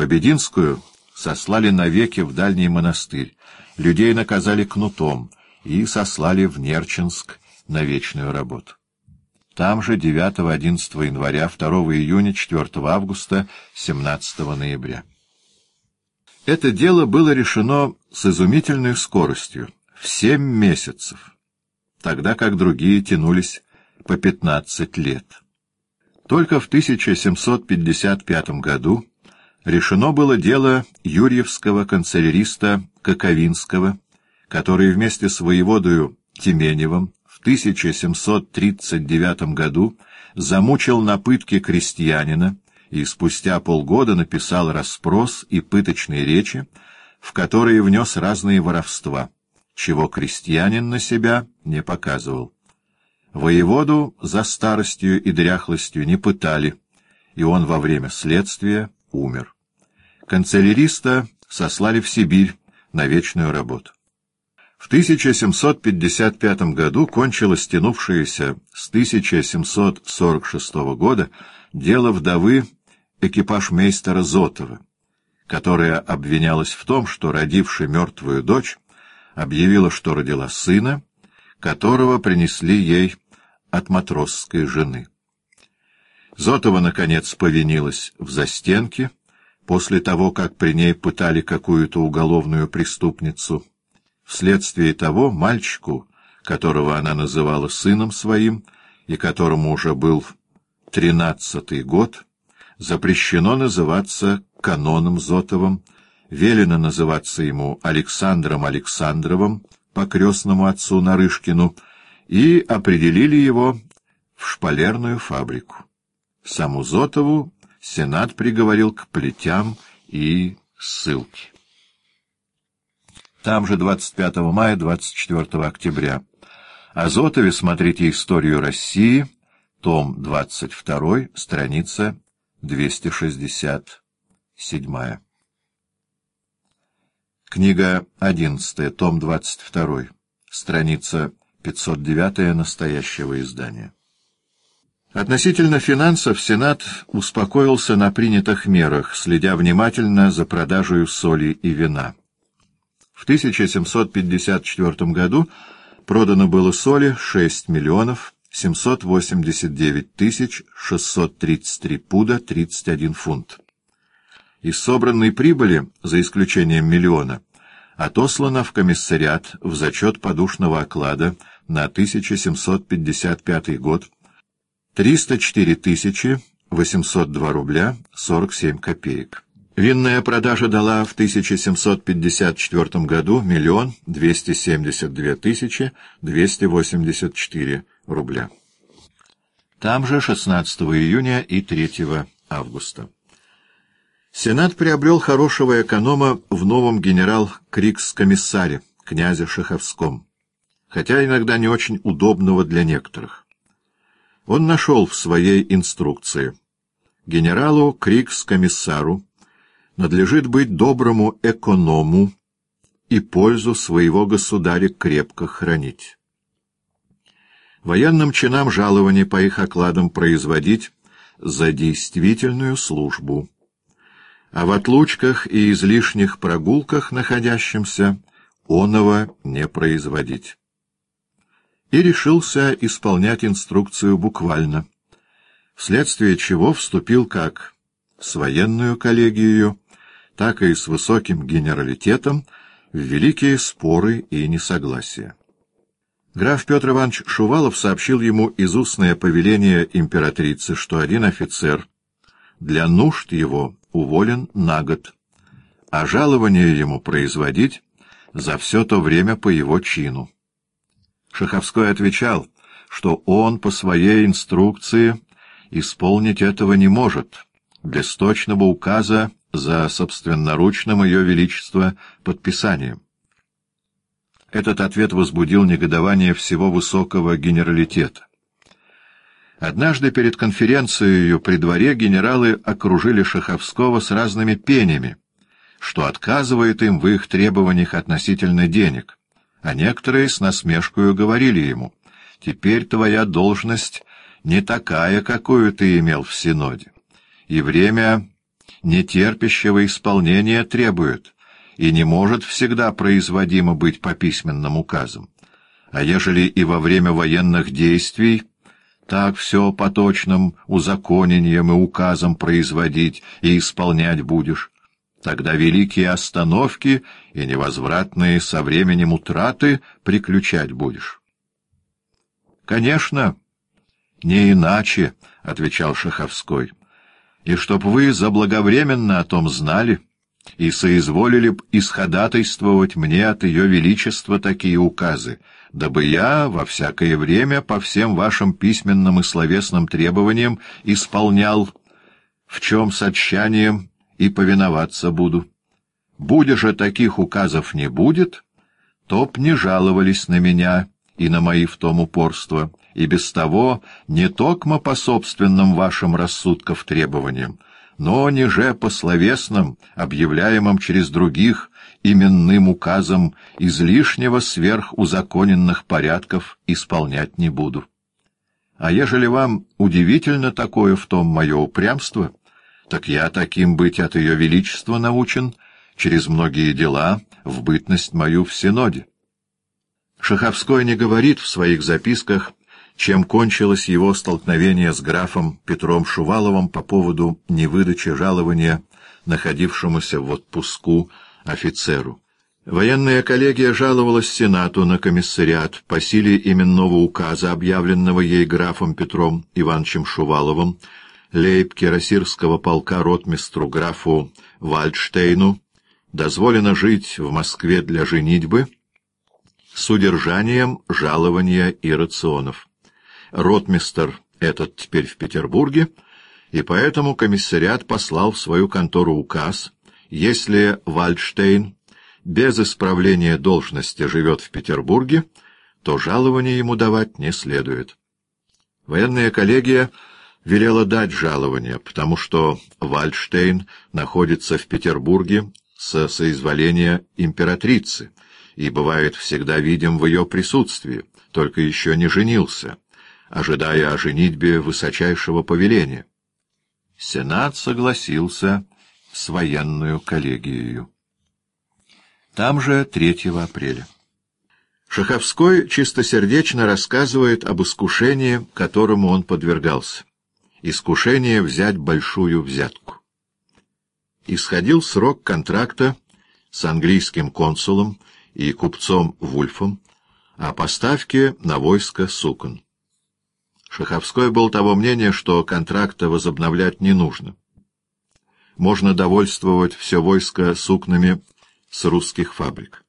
Побединскую сослали навеки в дальний монастырь, людей наказали кнутом и сослали в Нерчинск на вечную работу. Там же 9-11 января, 2 июня, 4 августа, 17 ноября. Это дело было решено с изумительной скоростью, в семь месяцев, тогда как другие тянулись по пятнадцать лет. Только в 1755 году решено было дело юрьевского канцеляриста Коковинского, который вместе с воеводою Тименевым в 1739 году замучил на пытке крестьянина и спустя полгода написал расспрос и пыточные речи, в которые внес разные воровства — чего крестьянин на себя не показывал. Воеводу за старостью и дряхлостью не пытали, и он во время следствия умер. Канцеляриста сослали в Сибирь на вечную работу. В 1755 году кончилось тянувшееся с 1746 года дело вдовы экипажмейстера Зотова, которая обвинялась в том, что, родивший мертвую дочь, объявила, что родила сына, которого принесли ей от матросской жены. Зотова, наконец, повинилась в застенке, после того, как при ней пытали какую-то уголовную преступницу. Вследствие того мальчику, которого она называла сыном своим, и которому уже был тринадцатый год, запрещено называться каноном Зотовым, велено называться ему Александром Александровым по крестному отцу Нарышкину и определили его в шпалерную фабрику. Саму Зотову Сенат приговорил к плетям и ссылке. Там же 25 мая, 24 октября. О Зотове смотрите «Историю России», том 22, страница 267. Книга 11, том 22, страница 509 настоящего издания. Относительно финансов Сенат успокоился на принятых мерах, следя внимательно за продажей соли и вина. В 1754 году продано было соли 6 миллионов 789 тысяч 633 пуда 31 фунт. Из собранной прибыли, за исключением миллиона, отослано в комиссариат в зачет подушного оклада на 1755 год 304 тысячи 802 рубля 47 копеек. Винная продажа дала в 1754 году миллион 272 тысячи 284 рубля. Там же 16 июня и 3 августа. Сенат приобрел хорошего эконома в новом генерал-крикс-комиссаре, князе Шаховском, хотя иногда не очень удобного для некоторых. Он нашел в своей инструкции генералу Крикс-комиссару надлежит быть доброму эконому и пользу своего государя крепко хранить. Военным чинам жалования по их окладам производить за действительную службу а в отлучках и излишних прогулках находящимся оного не производить. И решился исполнять инструкцию буквально, вследствие чего вступил как с военную коллегию, так и с высоким генералитетом в великие споры и несогласия. Граф Петр Иванович Шувалов сообщил ему из устное повеление императрицы, что один офицер для нужд его уволен на год, а жалование ему производить за все то время по его чину. Шаховской отвечал, что он по своей инструкции исполнить этого не может, без точного указа за собственноручным Ее Величество подписанием. Этот ответ возбудил негодование всего высокого генералитета. Однажды перед конференцией при дворе генералы окружили Шаховского с разными пенями, что отказывает им в их требованиях относительно денег, а некоторые с насмешкою говорили ему, «Теперь твоя должность не такая, какую ты имел в Синоде, и время нетерпящего исполнения требует и не может всегда производимо быть по письменным указам. А ежели и во время военных действий так все по точным узаконениям и указам производить и исполнять будешь, тогда великие остановки и невозвратные со временем утраты приключать будешь. — Конечно, не иначе, — отвечал Шаховской, — и чтоб вы заблаговременно о том знали и соизволили б исходатайствовать мне от Ее Величества такие указы, дабы я во всякое время по всем вашим письменным и словесным требованиям исполнял, в чем с отчаянием и повиноваться буду. Буде же таких указов не будет, то б не жаловались на меня и на мои в том упорство, и без того не токмо по собственным вашим рассудков требованиям, но ниже по словесным, объявляемым через других, именным указом излишнего сверхузаконенных порядков исполнять не буду. А ежели вам удивительно такое в том мое упрямство, так я таким быть от ее величества научен через многие дела в бытность мою в Синоде. Шаховской не говорит в своих записках, чем кончилось его столкновение с графом Петром Шуваловым по поводу невыдачи жалования находившемуся в отпуску офицеру. Военная коллегия жаловалась Сенату на комиссариат по силе именного указа, объявленного ей графом Петром Ивановичем Шуваловым, лейб-кирасирского полка ротмистру графу Вальдштейну, дозволено жить в Москве для женитьбы с удержанием жалования и рационов. Ротмистр этот теперь в Петербурге, и поэтому комиссариат послал в свою контору указ, если Вальдштейн без исправления должности живет в Петербурге, то жалование ему давать не следует. Военная коллегия велела дать жалование, потому что Вальдштейн находится в Петербурге со соизволения императрицы и бывает всегда видим в ее присутствии, только еще не женился, ожидая о женитьбе высочайшего повеления. Сенат согласился с военную коллегией. Там же 3 апреля. Шаховской чистосердечно рассказывает об искушении, которому он подвергался. Искушение взять большую взятку. Исходил срок контракта с английским консулом и купцом Вульфом о поставке на войско сукон. Шаховской был того мнения, что контракта возобновлять не нужно. Можно довольствовать все войско сукнами с русских фабрик.